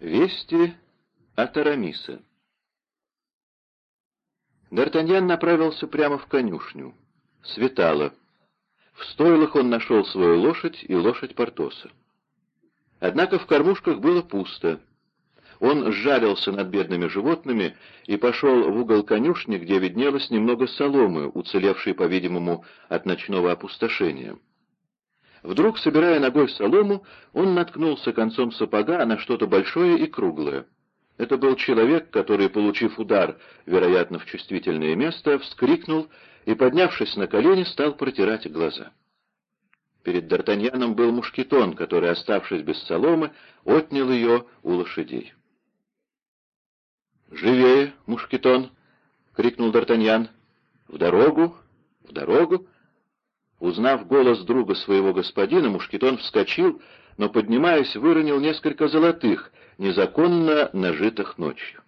Вести от Арамиса Д'Артаньян направился прямо в конюшню. Светало. В стойлах он нашел свою лошадь и лошадь Портоса. Однако в кормушках было пусто. Он сжалился над бедными животными и пошел в угол конюшни, где виднелось немного соломы, уцелевшей, по-видимому, от ночного опустошения. Вдруг, собирая ногой солому, он наткнулся концом сапога на что-то большое и круглое. Это был человек, который, получив удар, вероятно, в чувствительное место, вскрикнул и, поднявшись на колени, стал протирать глаза. Перед Д'Артаньяном был мушкетон, который, оставшись без соломы, отнял ее у лошадей. «Живее, мушкетон!» — крикнул Д'Артаньян. «В дорогу! В дорогу!» Узнав голос друга своего господина, мушкетон вскочил, но, поднимаясь, выронил несколько золотых, незаконно нажитых ночью.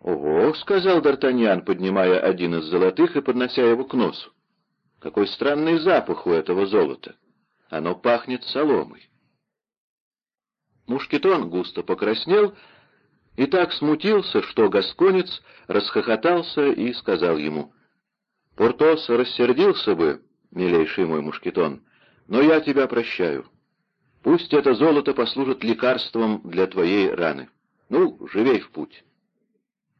«Ого!» — сказал Д'Артаньян, поднимая один из золотых и поднося его к носу. «Какой странный запах у этого золота! Оно пахнет соломой!» Мушкетон густо покраснел и так смутился, что гасконец расхохотался и сказал ему, «Портос рассердился бы, милейший мой мушкетон, но я тебя прощаю. Пусть это золото послужит лекарством для твоей раны. Ну, живей в путь».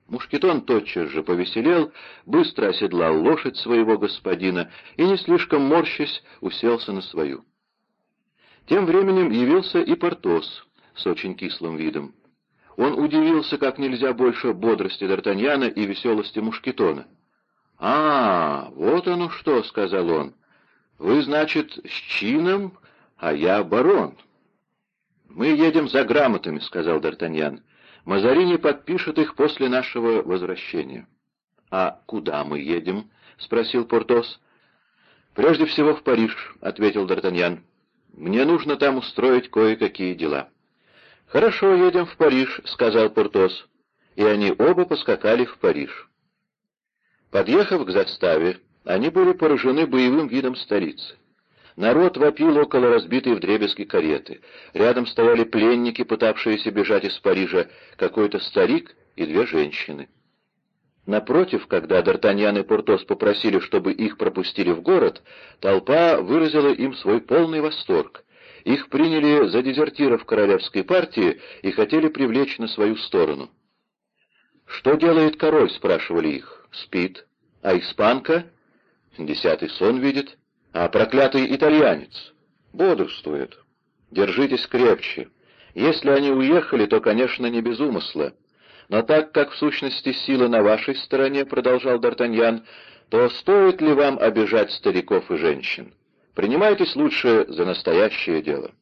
Мушкетон тотчас же повеселел, быстро оседлал лошадь своего господина и, не слишком морщась, уселся на свою. Тем временем явился и Портос с очень кислым видом. Он удивился как нельзя больше бодрости Д'Артаньяна и веселости Мушкетона. «А, вот оно что», — сказал он. «Вы, значит, с чином, а я барон». «Мы едем за грамотами», — сказал Д'Артаньян. Мазарини подпишет их после нашего возвращения. — А куда мы едем? — спросил Портос. — Прежде всего в Париж, — ответил Д'Артаньян. — Мне нужно там устроить кое-какие дела. — Хорошо, едем в Париж, — сказал Портос. И они оба поскакали в Париж. Подъехав к заставе, они были поражены боевым видом столицы. Народ вопил около разбитой вдребезги кареты. Рядом стояли пленники, пытавшиеся бежать из Парижа, какой-то старик и две женщины. Напротив, когда Д'Артаньян и Портос попросили, чтобы их пропустили в город, толпа выразила им свой полный восторг. Их приняли за дезертиров королевской партии и хотели привлечь на свою сторону. «Что делает король?» — спрашивали их. «Спит. А испанка?» «Десятый сон видит». А проклятый итальянец бодрствует. Держитесь крепче. Если они уехали, то, конечно, не без умысла. Но так как в сущности сила на вашей стороне, — продолжал Д'Артаньян, — то стоит ли вам обижать стариков и женщин? Принимайтесь лучше за настоящее дело.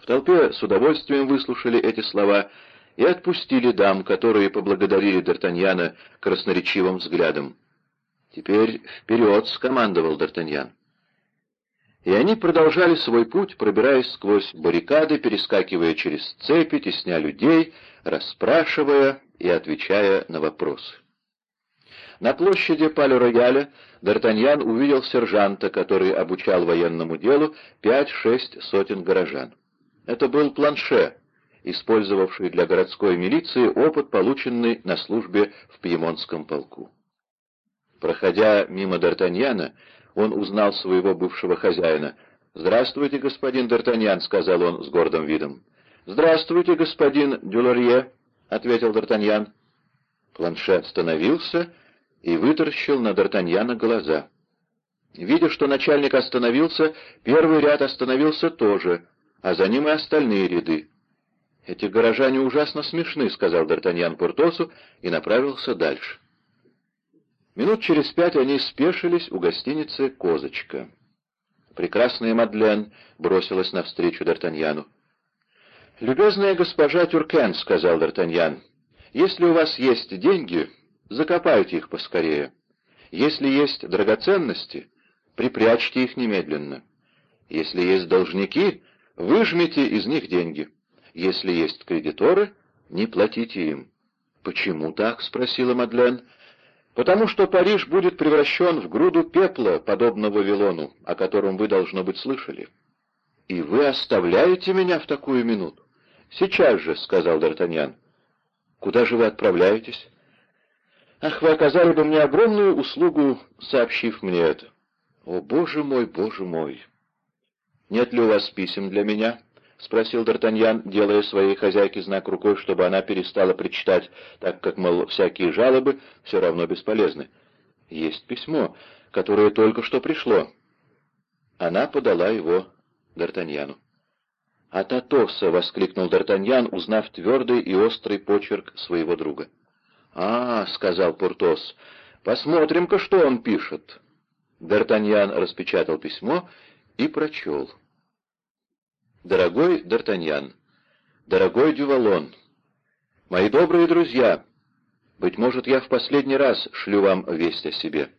В толпе с удовольствием выслушали эти слова и отпустили дам, которые поблагодарили Д'Артаньяна красноречивым взглядом. «Теперь вперед!» — скомандовал Д'Артаньян. И они продолжали свой путь, пробираясь сквозь баррикады, перескакивая через цепи, тесня людей, расспрашивая и отвечая на вопросы. На площади Пале-Рояля Д'Артаньян увидел сержанта, который обучал военному делу пять-шесть сотен горожан. Это был планше, использовавший для городской милиции опыт, полученный на службе в Пьемонтском полку. Проходя мимо Д'Артаньяна, он узнал своего бывшего хозяина. «Здравствуйте, господин Д'Артаньян», — сказал он с гордым видом. «Здравствуйте, господин Дюлорье», — ответил Д'Артаньян. Планшет остановился и вытаращил на Д'Артаньяна глаза. Видя, что начальник остановился, первый ряд остановился тоже, а за ним и остальные ряды. «Эти горожане ужасно смешны», — сказал Д'Артаньян Портосу и направился дальше. Минут через пять они спешились у гостиницы «Козочка». Прекрасная Мадлен бросилась навстречу Д'Артаньяну. «Любезная госпожа Тюркен», — сказал Д'Артаньян, — «если у вас есть деньги, закопайте их поскорее. Если есть драгоценности, припрячьте их немедленно. Если есть должники, выжмите из них деньги. Если есть кредиторы, не платите им». «Почему так?» — спросила Мадлен потому что Париж будет превращен в груду пепла, подобно Вавилону, о котором вы, должно быть, слышали. И вы оставляете меня в такую минуту? «Сейчас же», — сказал Д'Артаньян. «Куда же вы отправляетесь?» «Ах, вы оказали бы мне огромную услугу, сообщив мне это». «О, боже мой, боже мой!» «Нет ли у вас писем для меня?» — спросил Д'Артаньян, делая своей хозяйке знак рукой, чтобы она перестала причитать, так как, мол, всякие жалобы все равно бесполезны. «Есть письмо, которое только что пришло». Она подала его Д'Артаньяну. «От Атоса!» — воскликнул Д'Артаньян, узнав твердый и острый почерк своего друга. «А, — сказал Портос, — посмотрим-ка, что он пишет». Д'Артаньян распечатал письмо и прочел. «Дорогой Д'Артаньян, дорогой Дювалон, мои добрые друзья, быть может, я в последний раз шлю вам весть о себе.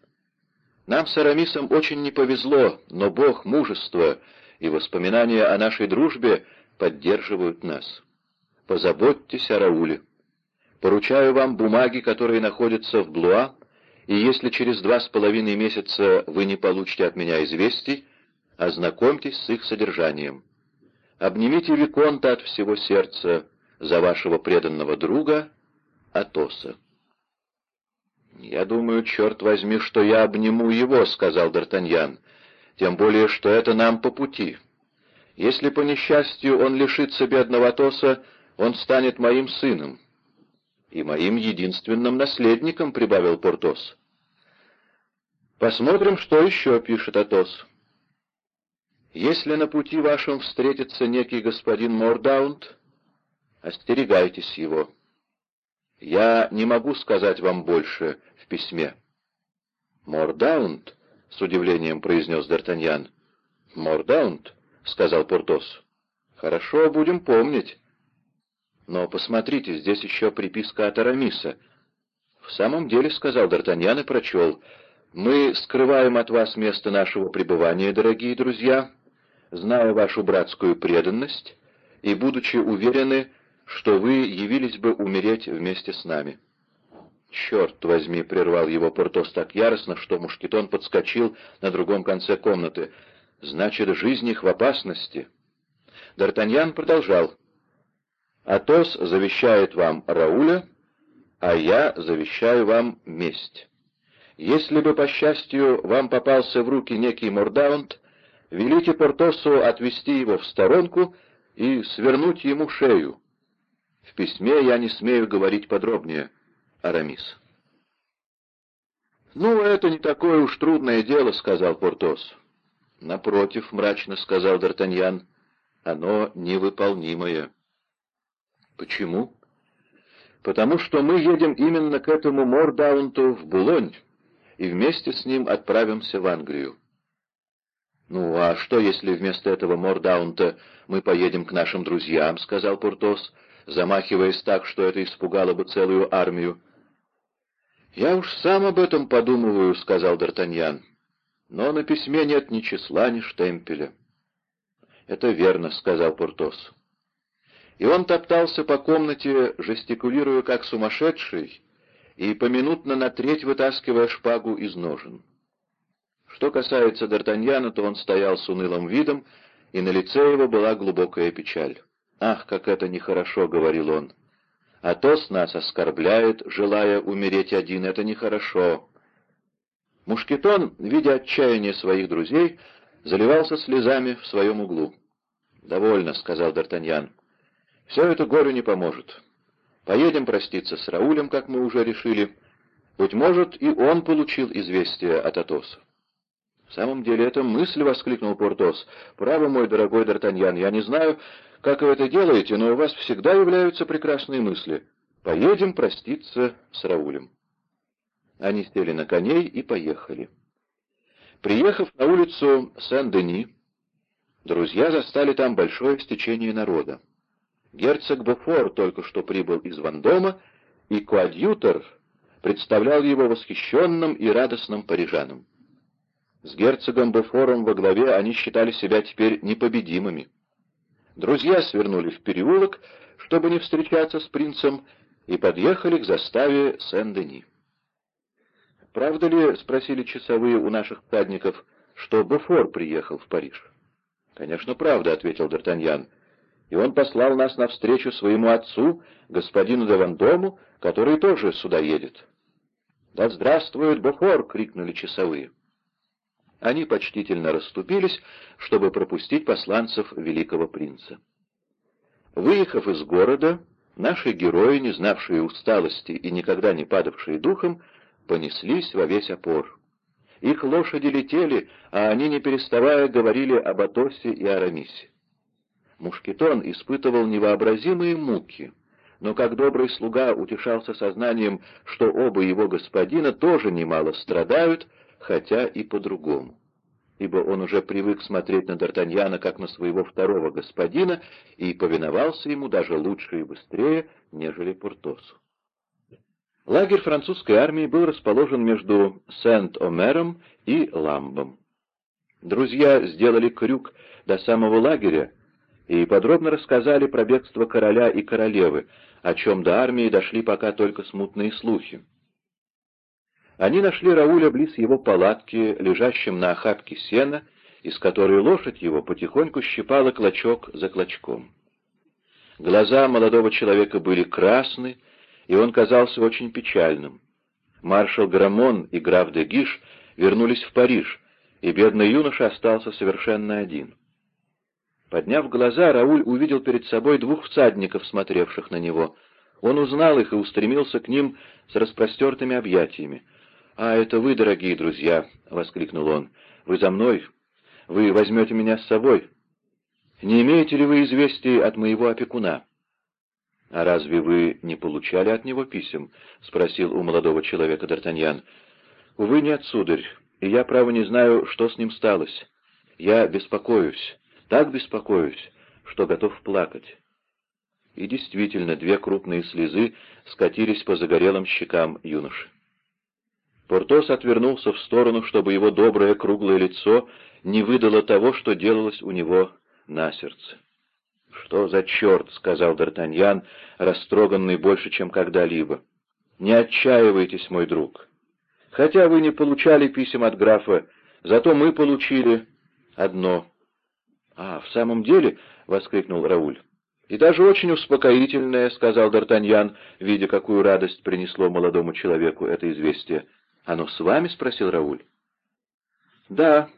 Нам с Арамисом очень не повезло, но Бог мужества и воспоминания о нашей дружбе поддерживают нас. Позаботьтесь о Рауле. Поручаю вам бумаги, которые находятся в Блуа, и если через два с половиной месяца вы не получите от меня известий, ознакомьтесь с их содержанием. Обнимите Виконта от всего сердца за вашего преданного друга Атоса. «Я думаю, черт возьми, что я обниму его», — сказал Д'Артаньян, — «тем более, что это нам по пути. Если по несчастью он лишится бедного Атоса, он станет моим сыном» и моим единственным наследником», — прибавил Портос. «Посмотрим, что еще пишет Атос. Если на пути вашем встретится некий господин Мордаунд, остерегайтесь его. Я не могу сказать вам больше в письме». «Мордаунд?» — с удивлением произнес Д'Артаньян. «Мордаунд?» — сказал Портос. «Хорошо, будем помнить». Но посмотрите, здесь еще приписка от Арамиса. В самом деле, — сказал Д'Артаньян и прочел, — мы скрываем от вас место нашего пребывания, дорогие друзья, зная вашу братскую преданность и будучи уверены, что вы явились бы умереть вместе с нами. «Черт возьми!» — прервал его Портос так яростно, что мушкетон подскочил на другом конце комнаты. «Значит, жизнь их в опасности!» Д'Артаньян продолжал. Атос завещает вам Рауля, а я завещаю вам месть. Если бы, по счастью, вам попался в руки некий Мордаунд, велите Портосу отвести его в сторонку и свернуть ему шею. В письме я не смею говорить подробнее, Арамис. «Ну, это не такое уж трудное дело», — сказал Портос. «Напротив», — мрачно сказал Д'Артаньян, — «оно невыполнимое». Почему? Потому что мы едем именно к этому Мордаунту в Булонь, и вместе с ним отправимся в Англию. «Ну, а что, если вместо этого Мордаунта мы поедем к нашим друзьям?» — сказал Пуртос, замахиваясь так, что это испугало бы целую армию. «Я уж сам об этом подумываю», — сказал Д'Артаньян. «Но на письме нет ни числа, ни штемпеля». «Это верно», — сказал Пуртос и он топтался по комнате, жестикулируя как сумасшедший, и поминутно на треть вытаскивая шпагу из ножен. Что касается Д'Артаньяна, то он стоял с унылым видом, и на лице его была глубокая печаль. «Ах, как это нехорошо!» — говорил он. «Атос нас оскорбляет, желая умереть один, это нехорошо». Мушкетон, видя отчаяние своих друзей, заливался слезами в своем углу. «Довольно», — сказал Д'Артаньян. Все это горю не поможет. Поедем проститься с Раулем, как мы уже решили. Быть может, и он получил известие от Атоса. «В самом деле, это мысль!» — воскликнул Портос. «Право, мой дорогой Д'Артаньян, я не знаю, как вы это делаете, но у вас всегда являются прекрасные мысли. Поедем проститься с Раулем». Они сели на коней и поехали. Приехав на улицу Сен-Дени, друзья застали там большое стечение народа. Герцог Буфор только что прибыл из Вандома, и коадьютор представлял его восхищенным и радостным парижанам. С герцогом Буфором во главе они считали себя теперь непобедимыми. Друзья свернули в переулок, чтобы не встречаться с принцем, и подъехали к заставе Сен-Дени. «Правда ли, — спросили часовые у наших всадников, — что Буфор приехал в Париж?» «Конечно, правда», — ответил Д'Артаньян. И он послал нас навстречу своему отцу, господину Девандому, который тоже сюда едет». «Да здравствует Бофор!» — крикнули часовые. Они почтительно расступились, чтобы пропустить посланцев великого принца. Выехав из города, наши герои, не знавшие усталости и никогда не падавшие духом, понеслись во весь опор. Их лошади летели, а они, не переставая, говорили об Атосе и Арамисе. Мушкетон испытывал невообразимые муки, но как добрый слуга утешался сознанием, что оба его господина тоже немало страдают, хотя и по-другому ибо он уже привык смотреть на Д'Артаньяна как на своего второго господина и повиновался ему даже лучше и быстрее, нежели Портосу. Лагерь французской армии был расположен между Сент-Омером и Ламбом. Друзья сделали крюк до самого лагеря и подробно рассказали про бегство короля и королевы, о чем до армии дошли пока только смутные слухи. Они нашли Рауля близ его палатки, лежащим на охапке сена, из которой лошадь его потихоньку щипала клочок за клочком. Глаза молодого человека были красны, и он казался очень печальным. Маршал Грамон и граф де Гиш вернулись в Париж, и бедный юноша остался совершенно один. Подняв глаза, Рауль увидел перед собой двух всадников, смотревших на него. Он узнал их и устремился к ним с распростертыми объятиями. «А, это вы, дорогие друзья!» — воскликнул он. «Вы за мной? Вы возьмете меня с собой? Не имеете ли вы известий от моего опекуна?» «А разве вы не получали от него писем?» — спросил у молодого человека Д'Артаньян. «Увы, нет, сударь, и я, право, не знаю, что с ним сталось. Я беспокоюсь, так беспокоюсь, что готов плакать». И действительно, две крупные слезы скатились по загорелым щекам юноши. Портос отвернулся в сторону, чтобы его доброе круглое лицо не выдало того, что делалось у него на сердце. «Что за черт?» — сказал Д'Артаньян, растроганный больше, чем когда-либо. «Не отчаивайтесь, мой друг. Хотя вы не получали писем от графа, зато мы получили одно». «А, в самом деле?» — воскликнул Рауль. «И даже очень успокоительное», — сказал Д'Артаньян, видя, какую радость принесло молодому человеку это известие. «Оно с вами?» — спросил Рауль. «Да,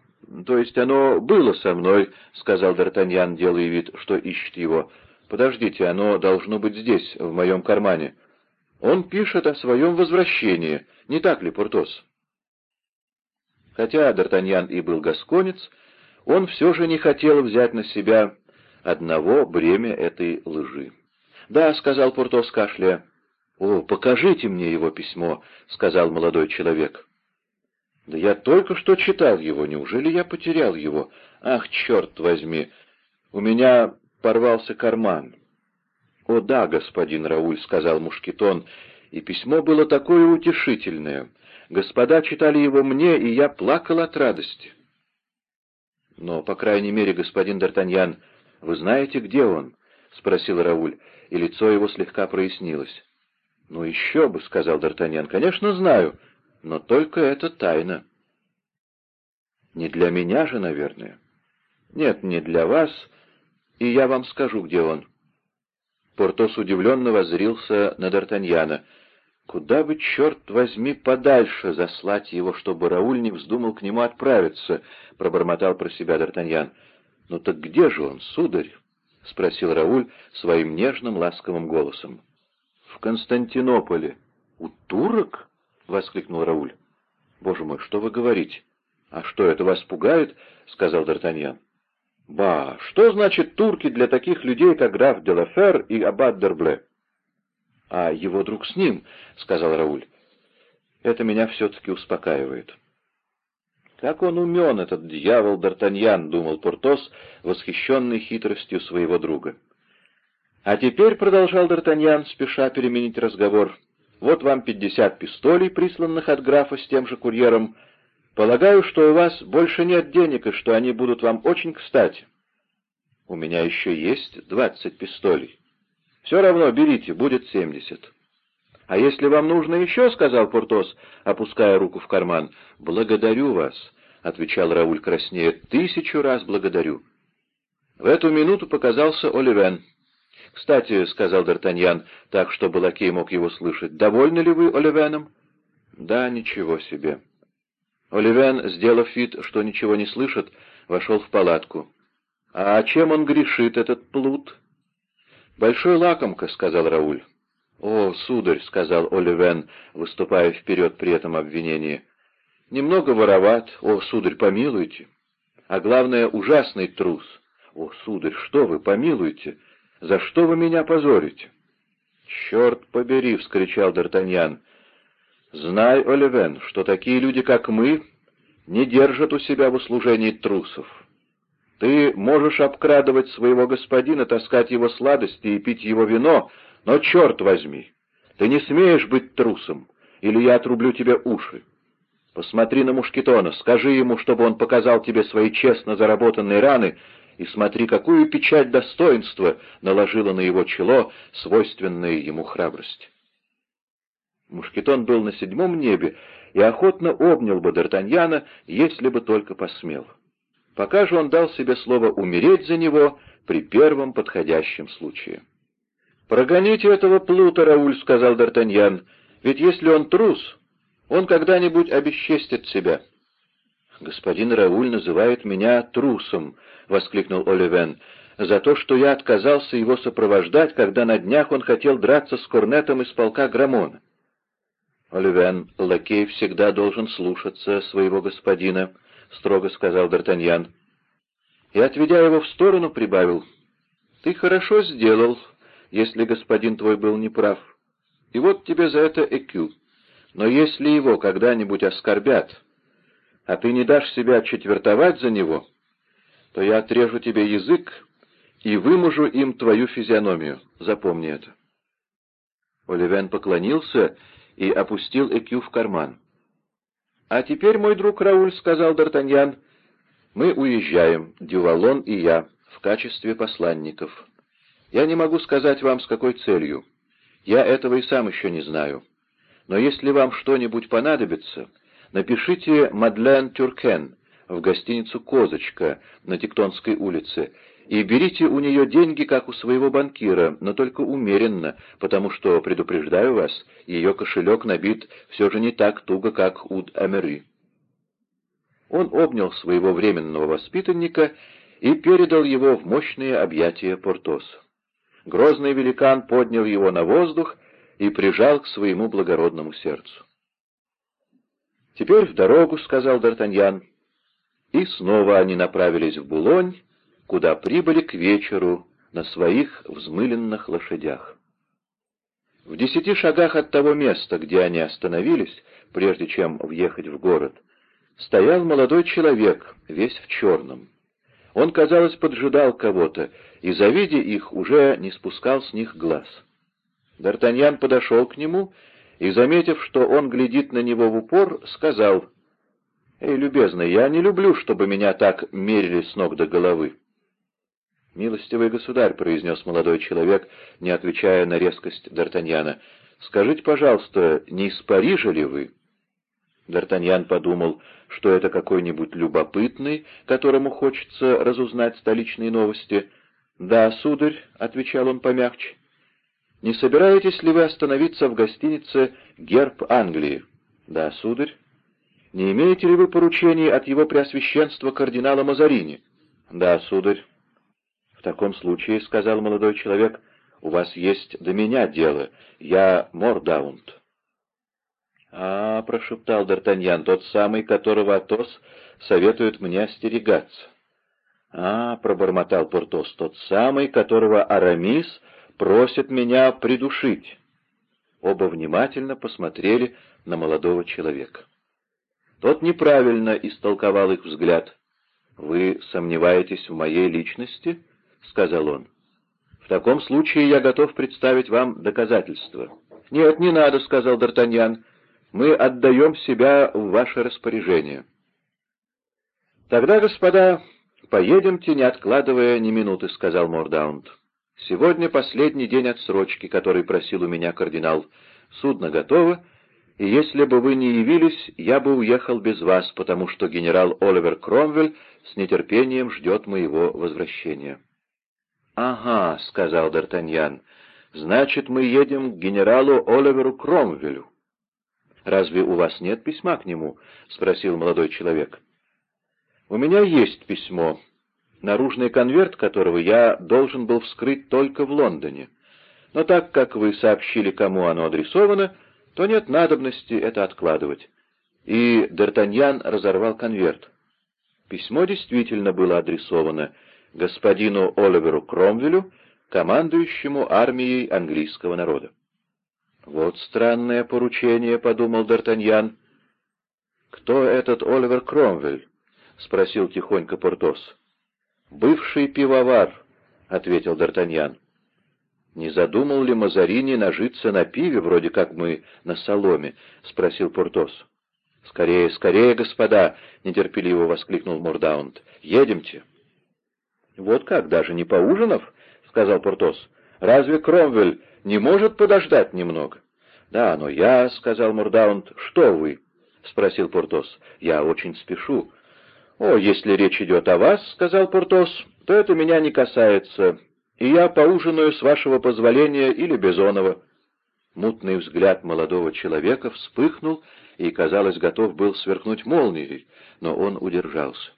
то есть оно было со мной», — сказал Д'Артаньян, делая вид, что ищет его. «Подождите, оно должно быть здесь, в моем кармане. Он пишет о своем возвращении, не так ли, Портос?» Хотя Д'Артаньян и был гасконец, он все же не хотел взять на себя одного бремя этой лжи. «Да», — сказал Портос, кашляя, «О, покажите мне его письмо», — сказал молодой человек. «Да я только что читал его, неужели я потерял его? Ах, черт возьми, у меня порвался карман». «О да, господин Рауль», — сказал Мушкетон, — и письмо было такое утешительное. Господа читали его мне, и я плакал от радости. «Но, по крайней мере, господин Д'Артаньян, вы знаете, где он?» — спросил Рауль, и лицо его слегка прояснилось. «Ну еще бы», — сказал Д'Артаньян, — «конечно знаю, но только это тайна». «Не для меня же, наверное». «Нет, не для вас, и я вам скажу, где он». Портос удивленно воззрился на Д'Артаньяна. «Куда бы, черт возьми, подальше заслать его, чтобы Рауль не вздумал к нему отправиться?» — пробормотал про себя Д'Артаньян. «Ну так где же он, сударь?» — спросил Рауль своим нежным ласковым голосом в Константинополе. У турок? — воскликнул Рауль. — Боже мой, что вы говорите? — А что, это вас пугает? — сказал Д'Артаньян. — Ба, что значит турки для таких людей, как граф Делафер и аббат Дербле? — А его друг с ним, — сказал Рауль. — Это меня все-таки успокаивает. «Как он умен, этот дьявол Д'Артаньян», — думал Портос, восхищенный хитростью своего друга. «А теперь», — продолжал Д'Артаньян, спеша переменить разговор, — «вот вам пятьдесят пистолей, присланных от графа с тем же курьером. Полагаю, что у вас больше нет денег, и что они будут вам очень кстати». «У меня еще есть двадцать пистолей». «Все равно берите, будет семьдесят». «А если вам нужно еще?» — сказал Портос, опуская руку в карман. «Благодарю вас», — отвечал Рауль краснея. «Тысячу раз благодарю». В эту минуту показался Оливен. «Кстати», — сказал Д'Артаньян, так, чтобы лакей мог его слышать, — «довольны ли вы Оливеном?» «Да, ничего себе». Оливен, сделав вид, что ничего не слышит, вошел в палатку. «А чем он грешит, этот плут?» «Большой лакомка», — сказал Рауль. «О, сударь», — сказал Оливен, выступая вперед при этом обвинении, — «немного вороват, о, сударь, помилуйте, а главное, ужасный трус. О, сударь, что вы, помилуйте, за что вы меня позорите?» «Черт побери!» — вскричал Д'Артаньян. «Знай, Оливен, что такие люди, как мы, не держат у себя в услужении трусов. Ты можешь обкрадывать своего господина, таскать его сладости и пить его вино, но, черт возьми, ты не смеешь быть трусом, или я отрублю тебе уши. Посмотри на Мушкетона, скажи ему, чтобы он показал тебе свои честно заработанные раны, и смотри, какую печать достоинства наложила на его чело свойственная ему храбрость. Мушкетон был на седьмом небе и охотно обнял бы Д'Артаньяна, если бы только посмел. Пока же он дал себе слово умереть за него при первом подходящем случае. «Прогоните этого плута, Рауль», — сказал Д'Артаньян, — «ведь если он трус, он когда-нибудь обесчестит себя». «Господин Рауль называет меня трусом», — воскликнул Оливен, — «за то, что я отказался его сопровождать, когда на днях он хотел драться с корнетом из полка Грамона». «Оливен, лакей всегда должен слушаться своего господина», — строго сказал Д'Артаньян. И, отведя его в сторону, прибавил, «Ты хорошо сделал, если господин твой был неправ. И вот тебе за это ЭКЮ. Но если его когда-нибудь оскорбят, а ты не дашь себя четвертовать за него, то я отрежу тебе язык и вымужу им твою физиономию. Запомни это». Оливен поклонился и опустил ЭКЮ в карман. «А теперь, мой друг Рауль, — сказал Д'Артаньян, — мы уезжаем, Дювалон и я, в качестве посланников. Я не могу сказать вам, с какой целью. Я этого и сам еще не знаю. Но если вам что-нибудь понадобится, напишите «Мадлен Тюркен» в гостиницу «Козочка» на Тектонской улице и берите у нее деньги, как у своего банкира, но только умеренно, потому что, предупреждаю вас, ее кошелек набит все же не так туго, как у Эмери. Он обнял своего временного воспитанника и передал его в мощные объятия Портоса. Грозный великан поднял его на воздух и прижал к своему благородному сердцу. «Теперь в дорогу», — сказал Д'Артаньян. И снова они направились в Булонь, куда прибыли к вечеру на своих взмыленных лошадях. В десяти шагах от того места, где они остановились, прежде чем въехать в город, стоял молодой человек, весь в черном. Он, казалось, поджидал кого-то, и, завидя их, уже не спускал с них глаз. Д'Артаньян подошел к нему и, заметив, что он глядит на него в упор, сказал, «Эй, любезный, я не люблю, чтобы меня так мерили с ног до головы. «Милостивый государь», — произнес молодой человек, не отвечая на резкость Д'Артаньяна, — «скажите, пожалуйста, не из Парижа ли вы?» Д'Артаньян подумал, что это какой-нибудь любопытный, которому хочется разузнать столичные новости. «Да, сударь», — отвечал он помягче. «Не собираетесь ли вы остановиться в гостинице «Герб Англии»?» «Да, сударь». «Не имеете ли вы поручений от его преосвященства кардинала Мазарини?» «Да, сударь». «В таком случае, — сказал молодой человек, — у вас есть до меня дело. Я Мордаунд». «А, — прошептал Д'Артаньян, — тот самый, которого Атос советует мне остерегаться». «А, — пробормотал Портос, — тот самый, которого Арамис просит меня придушить». Оба внимательно посмотрели на молодого человека. Тот неправильно истолковал их взгляд. «Вы сомневаетесь в моей личности?» — сказал он. «В таком случае я готов представить вам доказательства». «Нет, не надо», — сказал Д'Артаньян. «Мы отдаем себя в ваше распоряжение». «Тогда, господа, поедемте, не откладывая ни минуты», — сказал Мордаунд. «Сегодня последний день отсрочки, который просил у меня кардинал. Судно готово, и если бы вы не явились, я бы уехал без вас, потому что генерал Оливер Кромвель с нетерпением ждет моего возвращения». «Ага», — сказал Д'Артаньян, — «значит, мы едем к генералу Оливеру Кромвелю». «Разве у вас нет письма к нему?» — спросил молодой человек. «У меня есть письмо, наружный конверт которого я должен был вскрыть только в Лондоне. Но так как вы сообщили, кому оно адресовано, то нет надобности это откладывать». И Д'Артаньян разорвал конверт. Письмо действительно было адресовано господину Оливеру Кромвелю, командующему армией английского народа. «Вот странное поручение», — подумал Д'Артаньян. «Кто этот Оливер Кромвель?» — спросил тихонько Портос. «Бывший пивовар», — ответил Д'Артаньян. «Не задумал ли Мазарини нажиться на пиве, вроде как мы на соломе?» — спросил Портос. «Скорее, скорее, господа!» — нетерпеливо воскликнул Мордаунд. «Едемте!» «Вот как, даже не поужинав?» — сказал Портос. «Разве Кромвель не может подождать немного?» «Да, но я...» — сказал Мордаунд. «Что вы?» — спросил Портос. «Я очень спешу». «О, если речь идет о вас, — сказал Портос, — то это меня не касается, и я поужинаю с вашего позволения или Бизонова». Мутный взгляд молодого человека вспыхнул и, казалось, готов был сверкнуть молнией, но он удержался.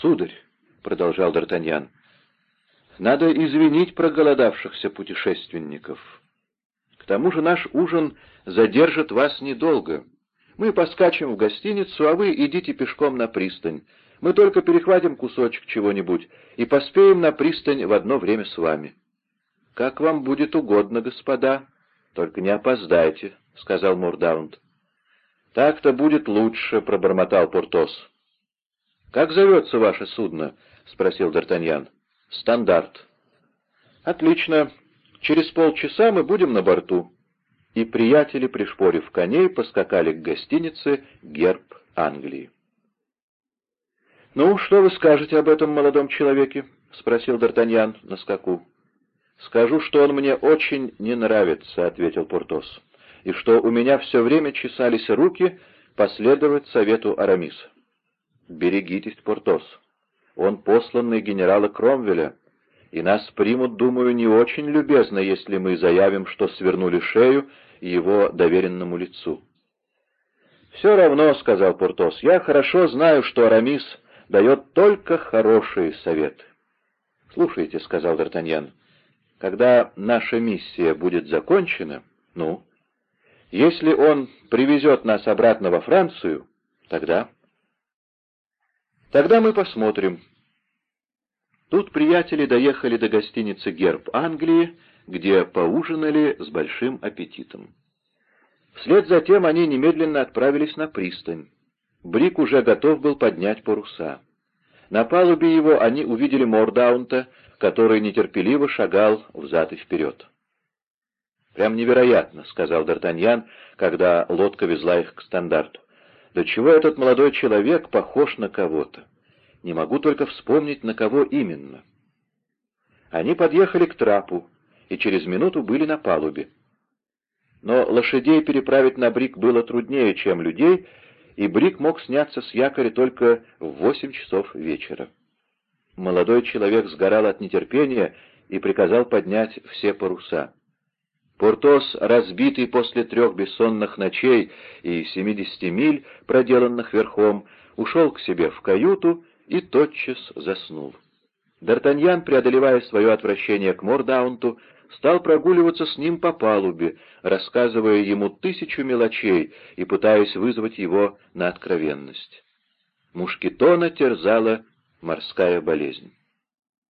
«Сударь», — продолжал Д'Артаньян, — «надо извинить проголодавшихся путешественников. К тому же наш ужин задержит вас недолго. Мы поскачем в гостиницу, а вы идите пешком на пристань. Мы только перехватим кусочек чего-нибудь и поспеем на пристань в одно время с вами». «Как вам будет угодно, господа, только не опоздайте», — сказал Мурдаунд. «Так-то будет лучше», — пробормотал Портос. «Как зовется ваше судно?» — спросил Д'Артаньян. «Стандарт». «Отлично. Через полчаса мы будем на борту». И приятели, пришпорив коней, поскакали к гостинице «Герб Англии». «Ну, что вы скажете об этом молодом человеке?» — спросил Д'Артаньян на скаку. «Скажу, что он мне очень не нравится», — ответил Портос и что у меня все время чесались руки последовать совету Арамиса. «Берегитесь, Портос. Он посланный генерала Кромвеля, и нас примут, думаю, не очень любезно, если мы заявим, что свернули шею его доверенному лицу». «Все равно», — сказал Портос, — «я хорошо знаю, что Арамис дает только хорошие советы». «Слушайте», — сказал Д'Артаньян, — «когда наша миссия будет закончена...» «Ну?» Если он привезет нас обратно во Францию, тогда... Тогда мы посмотрим. Тут приятели доехали до гостиницы «Герб Англии», где поужинали с большим аппетитом. Вслед за тем они немедленно отправились на пристань. Брик уже готов был поднять паруса. На палубе его они увидели Мордаунта, который нетерпеливо шагал взад и вперед. «Прям невероятно», — сказал Д'Артаньян, когда лодка везла их к стандарту. «Да чего этот молодой человек похож на кого-то? Не могу только вспомнить, на кого именно». Они подъехали к трапу и через минуту были на палубе. Но лошадей переправить на Брик было труднее, чем людей, и Брик мог сняться с якоря только в восемь часов вечера. Молодой человек сгорал от нетерпения и приказал поднять все паруса. Портос, разбитый после трех бессонных ночей и семидесяти миль, проделанных верхом, ушел к себе в каюту и тотчас заснул. Д'Артаньян, преодолевая свое отвращение к Мордаунту, стал прогуливаться с ним по палубе, рассказывая ему тысячу мелочей и пытаясь вызвать его на откровенность. Мушкетона терзала морская болезнь.